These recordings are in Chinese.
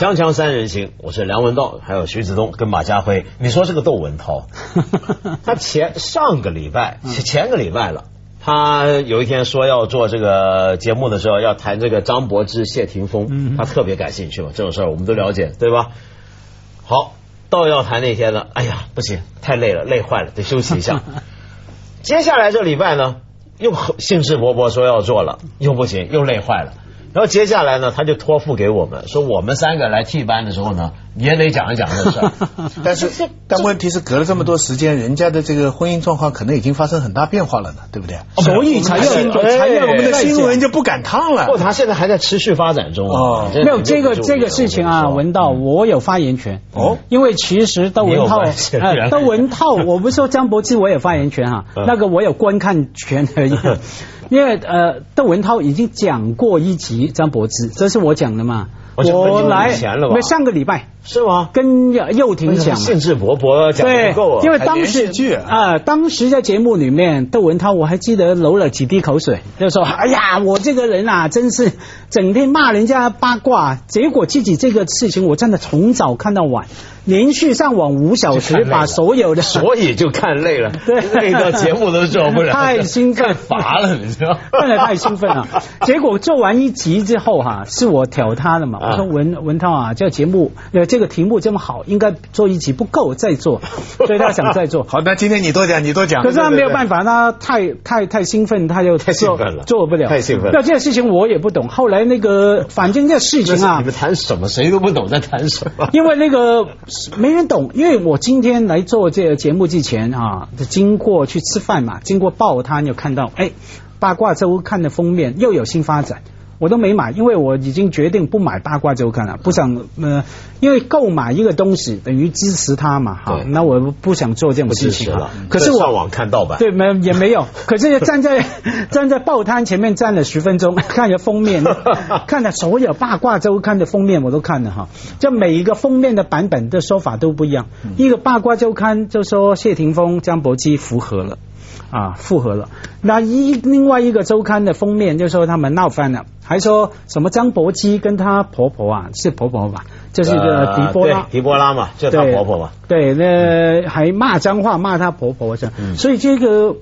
锵锵三人行，我是梁文道，还有徐子东跟马家辉。你说这个窦文涛，他前上个礼拜前个礼拜了，他有一天说要做这个节目的时候要谈这个张柏芝、谢霆锋，他特别感兴趣嘛，这种事儿我们都了解，对吧？好，到要谈那天了，哎呀，不行，太累了，累坏了，得休息一下。接下来这礼拜呢，又兴致勃勃说要做了，又不行，又累坏了。然后接下来呢，他就托付给我们，说我们三个来替班的时候呢，也得讲一讲这事儿。但是，但问题是隔了这么多时间，人家的这个婚姻状况可能已经发生很大变化了呢，对不对？所以才要才要我们的新闻就不敢烫了。不，他现在还在持续发展中啊。没有这个这个事情啊，文道我有发言权哦。因为其实窦文涛，窦文涛，我不是说张柏芝我有发言权哈，那个我有观看权而已。因为呃，窦文涛已经讲过一集张柏芝，这是我讲的嘛。我来，没上个礼拜是吗？跟幼婷讲，兴致勃勃讲不够，因为当时啊，当时在节目里面，窦文涛我还记得流了几滴口水，就说：“哎呀，我这个人啊，真是整天骂人家八卦，结果自己这个事情，我真的从早看到晚。”连续上网五小时，把所有的，所以就看累了，对，那个节目都做不了，太兴奋，乏了，你知道？看得太兴奋了。结果做完一集之后哈，是我挑他的嘛，我说文文涛啊，这个节目呃这个题目这么好，应该做一集不够再做，所以他想再做。好，那今天你多讲，你多讲。可是他没有办法，他太太太兴奋，他就太兴奋了，做不了，太兴奋。那这个事情我也不懂。后来那个，反正这事情啊，你们谈什么？谁都不懂在谈什么。因为那个没人懂。因为我今天来做这个节目之前啊，经过去吃饭嘛，经过报摊就看到，哎，八卦周刊的封面又有新发展。我都没买，因为我已经决定不买八卦周刊了，不想呃，因为购买一个东西等于支持他嘛，哈，那我不想做这种事情了。可是我上网看盗版，对，没也没有。可是站在 站在报摊前面站了十分钟，看着封面，看了所有八卦周刊的封面我都看了哈，就每一个封面的版本的说法都不一样。一个八卦周刊就说谢霆锋、张柏芝复合了。啊，复合了。那一另外一个周刊的封面就说他们闹翻了，还说什么张柏芝跟她婆婆啊，是婆婆吧？就是一个迪波拉，迪波拉嘛，就她婆婆嘛。对，那还骂脏话，骂她婆婆这所以这个。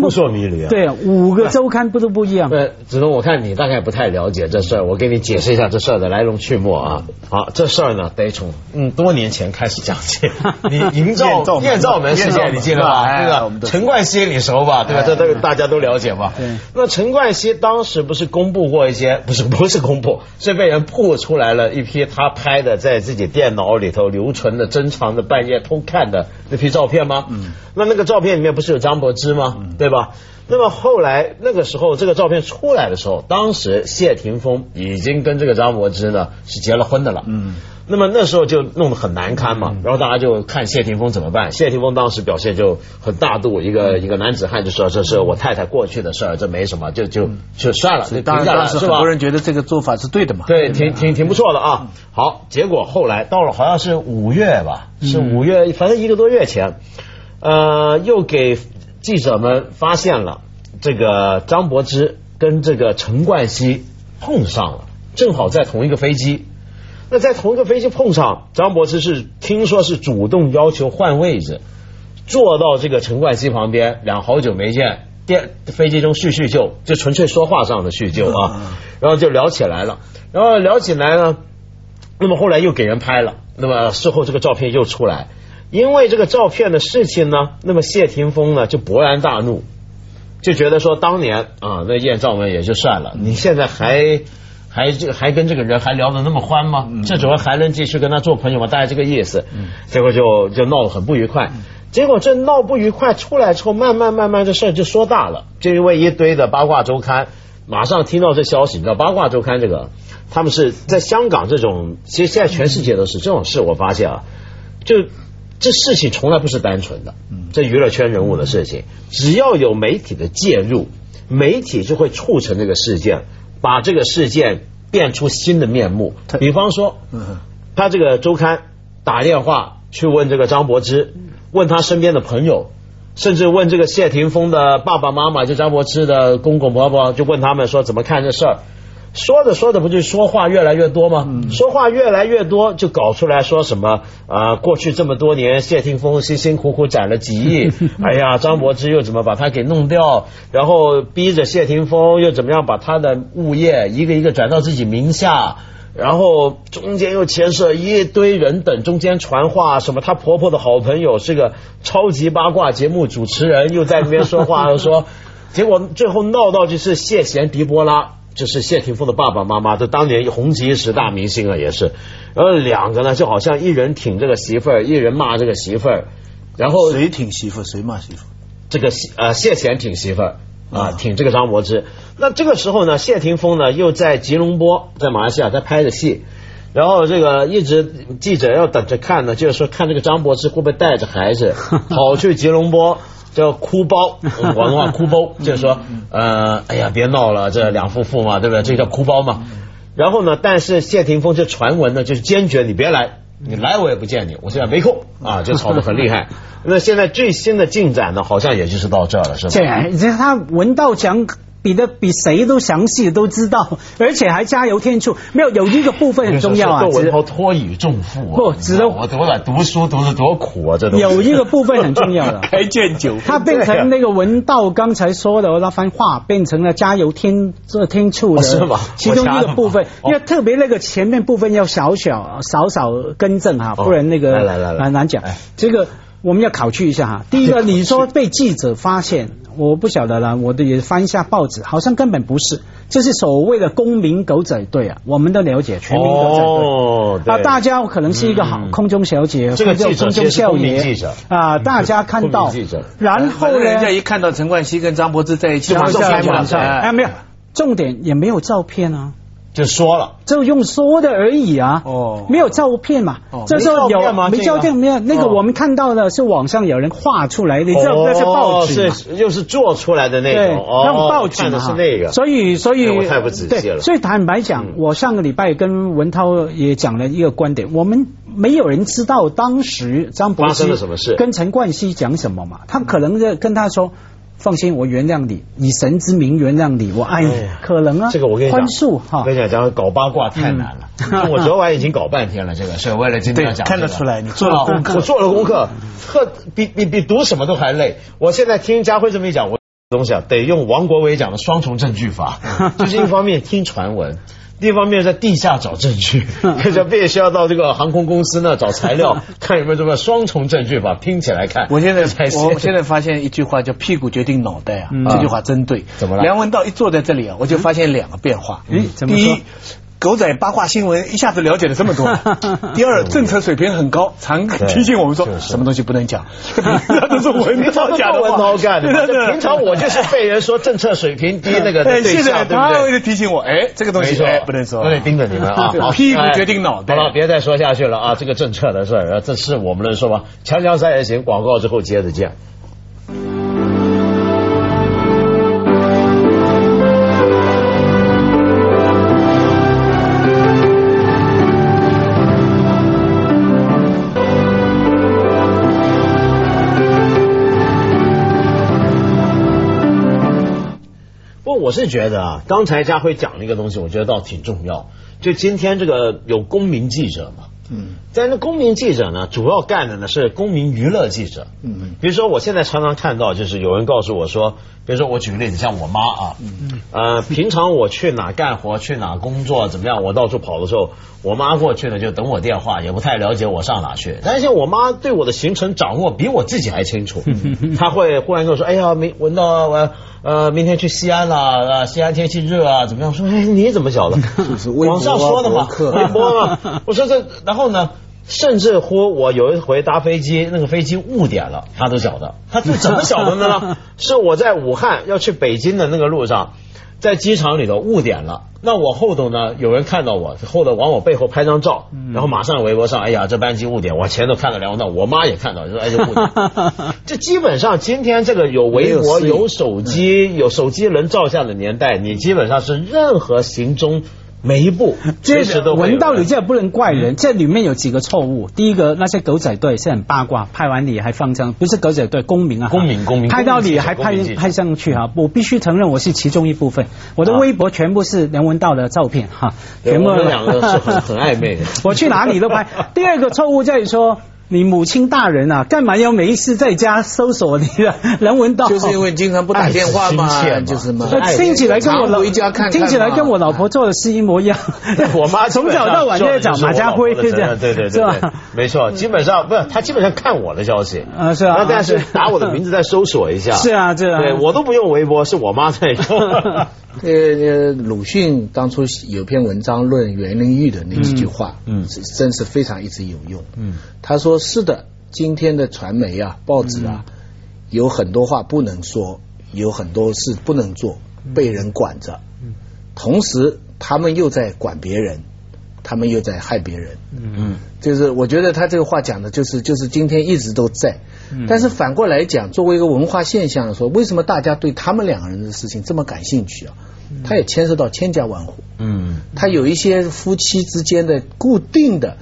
扑朔迷离啊！对啊，五个周刊不都不一样？对，子龙，我看你大概不太了解这事儿，我给你解释一下这事儿的来龙去脉啊。好，这事儿呢得从嗯多年前开始讲起。你营造艳照门事件，你记得吧？那个陈冠希你熟吧？对吧？这这大家都了解吧？对。那陈冠希当时不是公布过一些，不是不是公布，是被人曝出来了一批他拍的在自己电脑里头留存的珍藏的半夜偷看的那批照片吗？嗯。那那个照片里面不是有张柏芝吗？对吧？那么后来那个时候，这个照片出来的时候，当时谢霆锋已经跟这个张柏芝呢是结了婚的了。嗯。那么那时候就弄得很难堪嘛，然后大家就看谢霆锋怎么办。谢霆锋当时表现就很大度，一个一个男子汉就说：“这是我太太过去的事儿，这没什么，就就就算了，当然当时很多人觉得这个做法是对的嘛。对，挺挺挺不错的啊。好，结果后来到了好像是五月吧，是五月，反正一个多月前。呃，又给记者们发现了这个张柏芝跟这个陈冠希碰上了，正好在同一个飞机。那在同一个飞机碰上，张柏芝是听说是主动要求换位置，坐到这个陈冠希旁边，两好久没见，电飞机中叙叙旧，就纯粹说话上的叙旧啊，然后就聊起来了，然后聊起来呢，那么后来又给人拍了，那么事后这个照片又出来。因为这个照片的事情呢，那么谢霆锋呢就勃然大怒，就觉得说当年啊那艳照门也就算了，你现在还还这还跟这个人还聊得那么欢吗？这种还能继续跟他做朋友吗？大概这个意思。结果就就闹得很不愉快。结果这闹不愉快出来之后，慢慢慢慢这事儿就说大了，就因为一堆的八卦周刊马上听到这消息，你知道八卦周刊这个他们是在香港这种，其实现在全世界都是这种事，我发现啊就。这事情从来不是单纯的，这娱乐圈人物的事情，只要有媒体的介入，媒体就会促成这个事件，把这个事件变出新的面目。比方说，他这个周刊打电话去问这个张柏芝，问他身边的朋友，甚至问这个谢霆锋的爸爸妈妈，就张柏芝的公公婆婆，就问他们说怎么看这事儿。说着说着不就说话越来越多吗？说话越来越多，就搞出来说什么啊、过去这么多年，谢霆锋辛辛苦苦攒了几亿，哎呀，张柏芝又怎么把他给弄掉，然后逼着谢霆锋又怎么样把他的物业一个一个转到自己名下。然后中间又牵涉一堆人等，中间传话什么，她婆婆的好朋友是个超级八卦节目主持人，又在那边说话，又说，结果最后闹到就是谢贤、狄波拉，就是谢霆锋的爸爸妈妈，这当年红极一时大明星啊，也是，然后两个呢就好像一人挺这个媳妇儿，一人骂这个媳妇儿，然后谁挺媳妇谁骂媳妇？这个呃谢贤挺媳妇儿啊，嗯挺这个张柏芝。那这个时候呢，谢霆锋呢又在吉隆坡，在马来西亚在拍着戏，然后这个一直记者要等着看呢，就是说看这个张柏芝会不会带着孩子 跑去吉隆坡。叫哭包，广东话哭包，就是说，呃，哎呀，别闹了，这两夫妇嘛，对不对？这叫哭包嘛。然后呢，但是谢霆锋这传闻呢，就是坚决你别来，你来我也不见你，我现在没空啊，就吵得很厉害。那现在最新的进展呢，好像也就是到这儿了，是吧？这这他文道强比的比谁都详细，都知道，而且还加油添醋。没有有一个部分很重要啊，窦文只涛托以重负啊！不只能我我在读书读的多苦啊，这都有一个部分很重要的。开卷酒他变成那个文道刚才说的那番话，变成了加油添这添醋的，哦是吧其中一个部分，因为特别那个前面部分要小小少少更正哈，哦不然那个来来来来难讲哎。这个我们要考据一下哈。第一个，你说被记者发现，我不晓得了，我的也翻一下报纸，好像根本不是，这是所谓的公民狗仔队啊，我们都了解全民狗仔队。哦，啊，大家可能是一个好嗯空中小姐，这个记者空中少其实是公民爷记者。啊，大家看到记者，然后呢，人家一看到陈冠希跟张柏芝在一起，就马上马马上哎，没有，重点也没有照片啊，就说了，就用说的而已啊。哦没有照片嘛哦？这时候没照片有没照片没有？那个哦我们看到的是网上有人画出来的，你知道那是报纸是又是做出来的那对，种，哦，那种报纸看的嘛是那个，所以所以我太不仔细了所以坦白讲嗯，我上个礼拜跟文涛也讲了一个观点，我们没有人知道当时张柏发生了什么事跟陈冠希讲什么嘛？他可能在跟他说。放心，我原谅你，以神之名原谅你，我爱你哎，可能啊，这个我跟你讲，宽恕哈我跟，你讲，讲搞八卦太难了。嗯我昨晚已经搞半天了，这个是为了今天要讲这个。看得出来你做了功课啊我做了功课，特比比比读什么都还累。我现在听佳辉这么一讲，我东西啊，得用王国维讲的双重证据法，就是一方面听传闻。另一方面在地下找证据，就必须要到这个航空公司呢找材料，看有没有什么双重证据吧拼起来看。我现在才是我现在发现一句话叫“屁股决定脑袋”啊，嗯这句话真对。怎么了梁文道一坐在这里啊，我就发现两个变化。嗯怎么说第一。狗仔八卦新闻一下子了解了这么多。第二，政策水平很高，常提醒我们说什么东西不能讲，那都是文涛 讲的。文涛干的平常我就是被人说政策水平低那个对象，对不对？会提醒我，哎，这个东西没错哎不能说，我得盯着你们啊！屁股决定脑袋。好了，别再说下去了啊！这个政策的事儿，这是我们能说吗？强强赛也行，广告之后接着见。我是觉得啊，刚才家辉讲了一个东西，我觉得倒挺重要。就今天这个有公民记者嘛，嗯但是公民记者呢，主要干的呢是公民娱乐记者。嗯比如说，我现在常常看到，就是有人告诉我说，比如说我举个例子，像我妈啊，嗯呃，平常我去哪干活、去哪工作怎么样，我到处跑的时候，我妈过去呢就等我电话，也不太了解我上哪去。但是我妈对我的行程掌握比我自己还清楚，她会忽然跟我说：“哎呀，没闻到我呃明天去西安啦，啊，西安天气热啊，怎么样？”说：“哎，你怎么晓得？网上说的嘛，微博嘛。”我说这，然后呢？甚至乎我有一回搭飞机，那个飞机误点了，他都晓得。他是怎么晓得的呢？是我在武汉要去北京的那个路上，在机场里头误点了。那我后头呢，有人看到我，后头往我背后拍张照，然后马上微博上，哎呀，这班机误点。我前头看到梁文道，我妈也看到，就说哎，这误点。这基本上今天这个有微博、有有手机、有手机能照相的年代，你基本上是任何行踪每一步 确实都文道理这也不能怪人，这里面有几个错误。第一个，那些狗仔队是很八卦，拍完你还放上，不是狗仔队，公民啊，公民公民拍到你还拍拍上去哈。我必须承认，我是其中一部分。我的啊微博全部是梁文道的照片哈，全部两个是很很暧昧的。我去哪里都拍。第二个错误在于说。你母亲大人啊，干嘛要没事在家搜索你的 人文道？就是因为经常不打电话嘛，嘛就是嘛。听起来跟我老家看看听起来跟我老婆做的是一模一样。我妈从早到晚就在找马家辉，这样，对对对是吧对，？没错，基本上不是他基本上看我的消息啊是啊但是打我的名字再搜索一下，是啊是啊对我都不用微博，是我妈在用。呃呃，鲁迅当初有篇文章论袁玲玉的那几句话，嗯嗯是真是非常一直有用。嗯他说是的，今天的传媒啊、报纸啊，嗯。有很多话不能说，有很多事不能做，嗯被人管着。同时，他们又在管别人，他们又在害别人。嗯。就是我觉得他这个话讲的就是就是今天一直都在，嗯。但是反过来讲，作为一个文化现象来说，为什么大家对他们两个人的事情这么感兴趣啊？他也牵涉到千家万户，嗯。他有一些夫妻之间的固定的，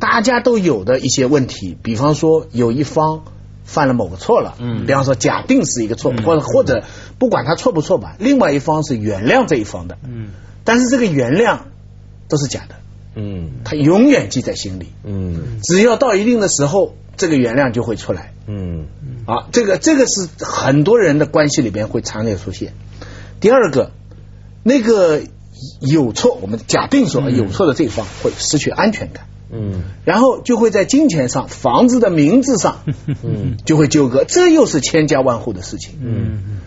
大家都有的一些问题，比方说有一方犯了某个错了，嗯。比方说假定是一个错，或者或者不管他错不错吧，另外一方是原谅这一方的，嗯。但是这个原谅都是假的，嗯。他永远记在心里。嗯。只要到一定的时候，这个原谅就会出来。嗯。啊。这个这个是很多人的关系里边会常年出现。第二个，那个有错，我们假定说有错的这一方会失去安全感，嗯然后就会在金钱上、房子的名字上嗯就会纠葛，这又是千家万户的事情。嗯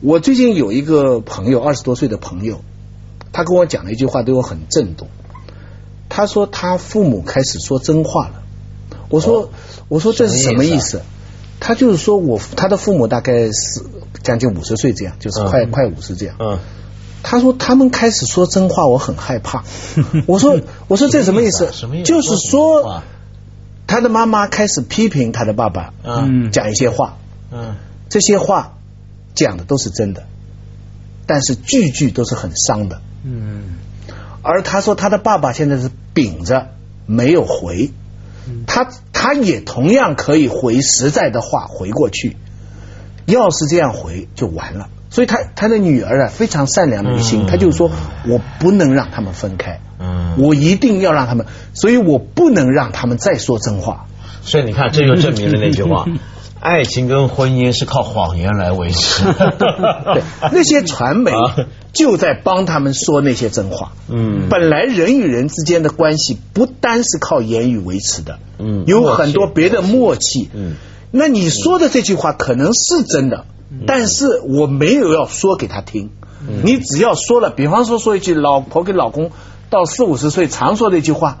我最近有一个朋友，二十多岁的朋友，他跟我讲了一句话，对我很震动。他说他父母开始说真话了。我说、哦我说这是什么意思？他就是说我他的父母大概是将近五十岁这样，就是快、嗯快五十这样。嗯他说他们开始说真话，我很害怕。我说我说这什么意思？什么意思就是说他的妈妈开始批评他的爸爸，嗯讲一些话。嗯这些话讲的都是真的，但是句句都是很伤的。嗯而他说他的爸爸现在是秉着没有回，他他也同样可以回实在的话回过去，要是这样回就完了。所以他他的女儿啊非常善良的一个心，嗯他就说我不能让他们分开，嗯，我一定要让他们，所以我不能让他们再说真话。所以你看，这就证明了那句话：爱情跟婚姻是靠谎言来维持。对，那些传媒啊就在帮他们说那些真话。嗯本来人与人之间的关系不单是靠言语维持的，嗯有很多别的默契。嗯，那你说的这句话可能是真的，但是我没有要说给他听。嗯你只要说了，比方说说一句老婆跟老公到四五十岁常说的一句话。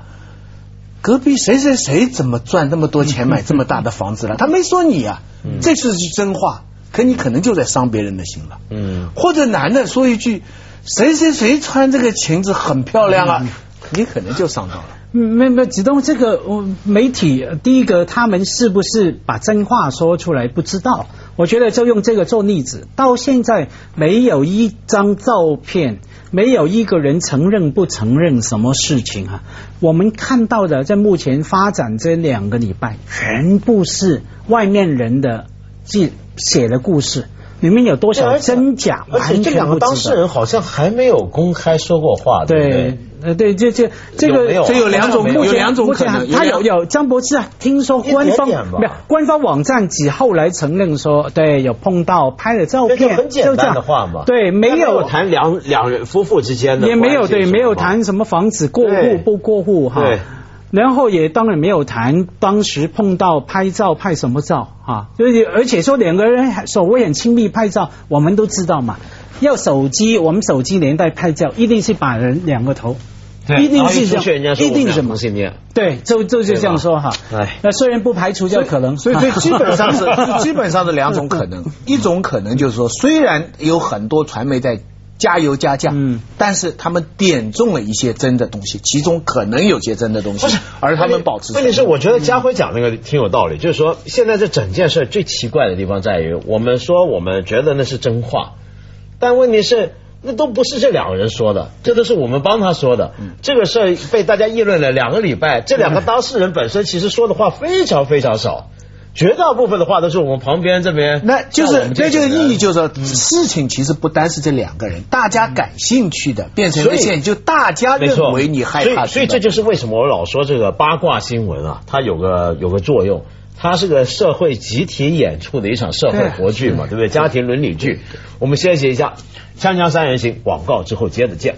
隔壁谁谁谁怎么赚那么多钱买这么大的房子了？他没说你啊，这是真话，可你可能就在伤别人的心了。嗯或者男的说一句谁谁谁穿这个裙子很漂亮嗯啊，你可能就伤到了。嗯没没，子东这个呃媒体，呃第一个他们是不是把真话说出来不知道，我觉得就用这个做例子，到现在没有一张照片，没有一个人承认不承认什么事情啊。我们看到的在目前发展这两个礼拜，全部是外面人的记写的故事，里面有多少真假，而且完这两个。当事人好像还没有公开说过话，对不对对？，呃，对，这这这个这有两种目前两种目前可能他有有张柏芝啊，听说官方没有官方网站只后来承认说，对，有碰到拍了照片，很简单就这样的话嘛。对，没有谈两两人夫妇之间的也没有对，没有谈什么房子过户不过户哈对。然后也当然没有谈当时碰到拍照拍什么照啊，就是而且说两个人还所谓很亲密拍照，我们都知道嘛。要手机，我们手机年代拍照，一定是把人两个头，对一定是这样人家，一定是嘛我们俩同。性恋，对，就就就这样说哈。哎。那虽然不排除这可能，所以，所以基本上是 基本上是两种可能，一种可能就是说，虽然有很多传媒在加油加价，嗯。但是他们点中了一些真的东西，其中可能有些真的东西，而他们保持。问题是，我觉得家辉讲那个挺有道理，就是说，现在这整件事最奇怪的地方在于，我们说我们觉得那是真话，但问题是，那都不是这两个人说的，这都是我们帮他说的。这个事儿被大家议论了两个礼拜，这两个当事人本身其实说的话非常非常少，绝大部分的话都是我们旁边这边。那就是这就是意义，就是说事情其实不单是这两个人，大家感兴趣的变成所以现，就大家认为你害所以怕，所以这就是为什么我老说这个八卦新闻啊，它有个有个作用，它是个社会集体演出的一场社会活剧嘛，对不对？家庭伦理剧。我们歇息一下，《锵锵三人行》广告之后接着见。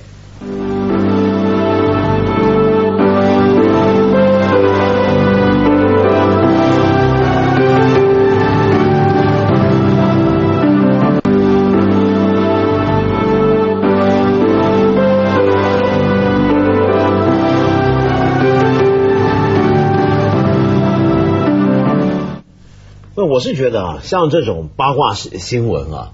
我是觉得啊，像这种八卦新新闻啊，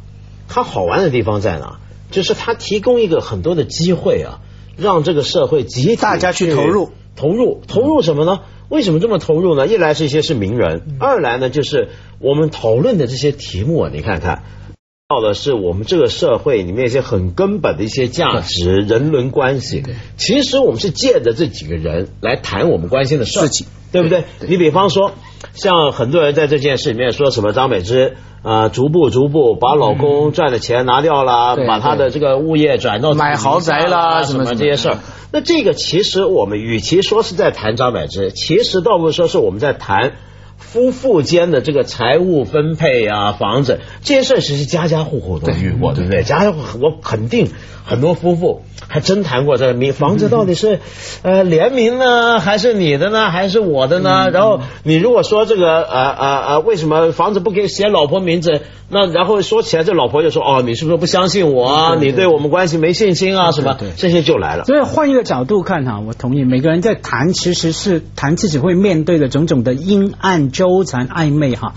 它好玩的地方在哪？就是它提供一个很多的机会啊，让这个社会集体大家去投入，投入，投入什么呢？为什么这么投入呢？一来是一些是名人，二来呢就是我们讨论的这些题目啊，你看看。到的是我们这个社会里面一些很根本的一些价值、人伦关系。其实我们是借着这几个人来谈我们关心的事情，对不对？你比方说，像很多人在这件事里面说什么张美芝。呃，逐步逐步把老公赚的钱拿掉了，对把他的这个物业转到买豪宅啦什么什么什么这些事儿。那这个其实我们与其说是在谈张柏芝，其实倒不如说是我们在谈夫妇间的这个财务分配啊、房子这些事儿，其实家家户户都遇过，对不对？家家户户我肯定很多夫妇还真谈过这个名房子到底是呃联名呢，还是你的呢，还是我的呢？然后你如果说这个呃呃呃，为什么房子不给写老婆名字？那然后说起来，这老婆就说哦，你是不是不相信我啊？你对我们关系没信心啊？什么这些就来了。所以换一个角度看哈，我同意，每个人在谈其实是谈自己会面对的种种的阴暗、纠缠、暧昧哈。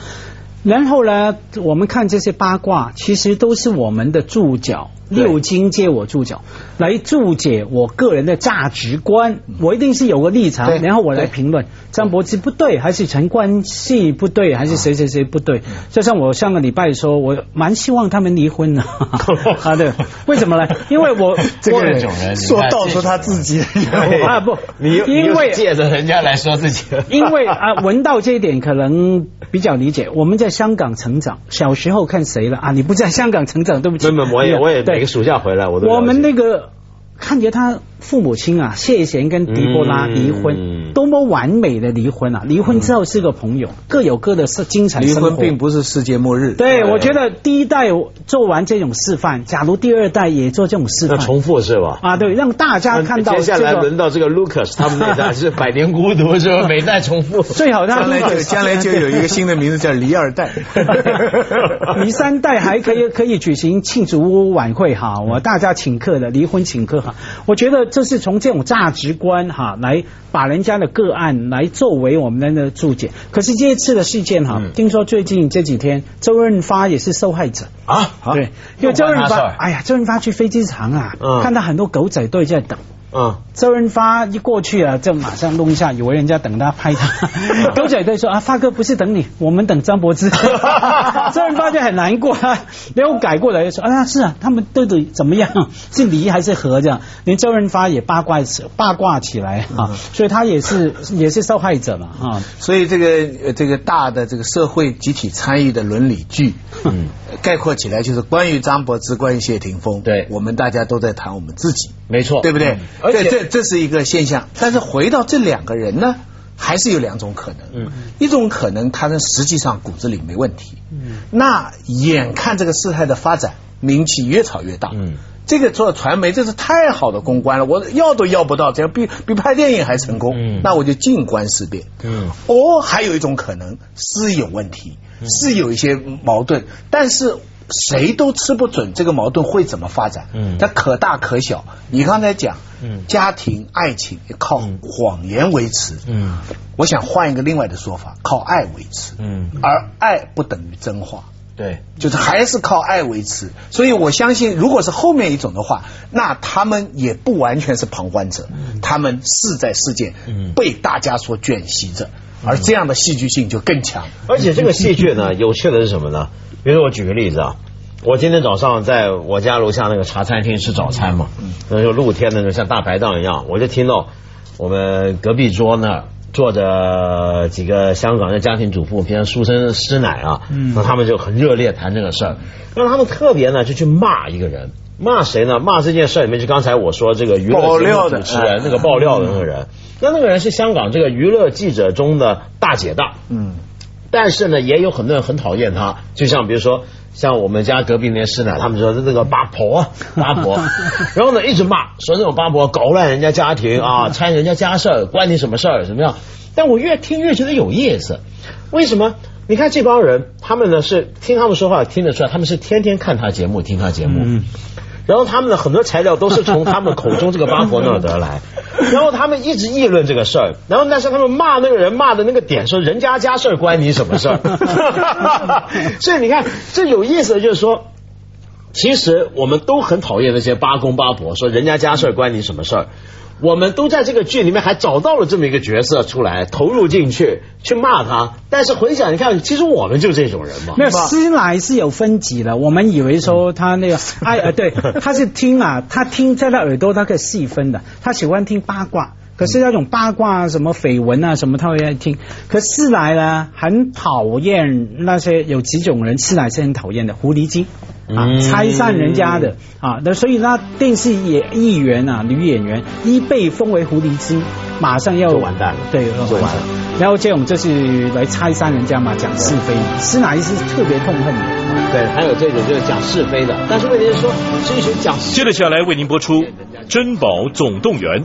然后呢，我们看这些八卦，其实都是我们的注脚，六经借我注脚来注解我个人的价值观。我一定是有个立场，然后我来评论张柏芝不对，还是陈冠希不对，还是谁谁谁不对。就像我上个礼拜说，我蛮希望他们离婚的。啊，对，为什么呢？因为我我 这个人种人说看道出他自己 啊不你因为借着人家来说自己，因为啊，文道这一点可能比较理解。我们在香港成长，小时候看谁了啊？你不在香港成长，对不起。根本我也我也对每个暑假回来我都我们那个看见他父母亲啊，谢贤跟狄波拉离婚，嗯多么完美的离婚啊！离婚之后是个朋友，各有各的是精彩离生活。婚并不是世界末日。对，对我觉得第一代做完这种示范，假如第二代也做这种示范那重复是吧？啊，对，让大家看到接下来轮到这个 Lucas 他们那代是百年孤独是吧？每代重复。最好他将来就将来就有一个新的名字叫离二代。离三代还可以可以举行庆祝晚会哈，我大家请客的离婚请客哈，我觉得这是从这种价值观哈来把人家的个案来作为我们的注解。可是这一次的事件哈，嗯听说最近这几天周润发也是受害者。啊，对，因为周润发，哎呀，周润发去飞机场啊，嗯看到很多狗仔队在等。嗯，周润发一过去啊，就马上弄一下，以为人家等他拍他。狗仔队说啊，发哥不是等你，我们等张柏芝。周润发就很难过，然后改过来就说啊，是啊，他们到底怎么样？是离还是合这样？连周润发也八卦起八卦起来啊，所以他也是也是受害者嘛啊。所以这个呃这个大的这个社会集体参与的伦理剧，嗯，概括起来就是关于张柏芝，关于谢霆锋，对我们大家都在谈我们自己，没错，对不对嗯？而这且这这是一个现象，但是回到这两个人呢，还是有两种可能，嗯，一种可能他们实际上骨子里没问题，嗯，那眼看这个事态的发展，名气越炒越大，嗯。这个做传媒，这是太好的公关了，我要都要不到，这样比比拍电影还成功，嗯那我就静观思变。嗯哦，还有一种可能是有问题，是有一些矛盾，但是谁都吃不准这个矛盾会怎么发展。嗯它可大可小。你刚才讲，嗯家庭爱情靠嗯谎言维持，嗯我想换一个另外的说法，靠爱维持。嗯，而爱不等于真话。对，就是还是靠爱维持，所以我相信，如果是后面一种的话，那他们也不完全是旁观者，他们是在事件嗯被大家所卷袭着，而这样的戏剧性就更强。而且这个戏剧呢，有趣的是什么呢？比如说我举个例子啊，我今天早上在我家楼下那个茶餐厅吃早餐嘛，那就露天的，就像大排档一样，我就听到我们隔壁桌那儿坐着几个香港的家庭主妇，平常书生师奶啊，嗯。那他们就很热烈谈这个事儿，让他们特别呢就去骂一个人，骂谁呢？骂这件事里面就刚才我说这个娱乐节目爆料的。主持人那个爆料的那个人，那那个人是香港这个娱乐记者中的大姐大，嗯，但是呢，也有很多人很讨厌他，就像比如说，像我们家隔壁那师奶，他们说那个八婆啊，八婆，然后呢一直骂，说那种八婆搞乱人家家庭啊，掺人家家事儿，关你什么事儿，怎么样？但我越听越觉得有意思，为什么？你看这帮人，他们呢是听他们说话听得出来，他们是天天看他节目，听他节目。嗯然后他们的很多材料都是从他们口中这个八婆那儿得来，然后他们一直议论这个事儿，然后但是他们骂那个人骂的那个点说人家家事儿关你什么事儿，所以你看这有意思的就是说。其实我们都很讨厌那些八公八婆，说人家家事儿关你什么事儿。我们都在这个剧里面还找到了这么一个角色出来，投入进去去骂他。但是回想，一看，其实我们就这种人嘛。没有师奶是有分级的，我们以为说他那个 哎呃对，他是听啊，他听在他耳朵他可以细分的，他喜欢听八卦。可是那种八卦、什么绯闻啊，什么他会爱听。可四来呢，很讨厌那些有几种人，四来是很讨厌的，狐狸精啊，嗯拆散人家的啊。那所以那电视演艺员啊，女演员一被封为狐狸精，马上要完蛋了对，完就完了了。然后这种就是来拆散人家嘛，讲是非司马懿是特别痛恨的。对，还有这种就是讲是非的，但是问题是说，是一群讲接着下来为您播出《珍宝总动员》。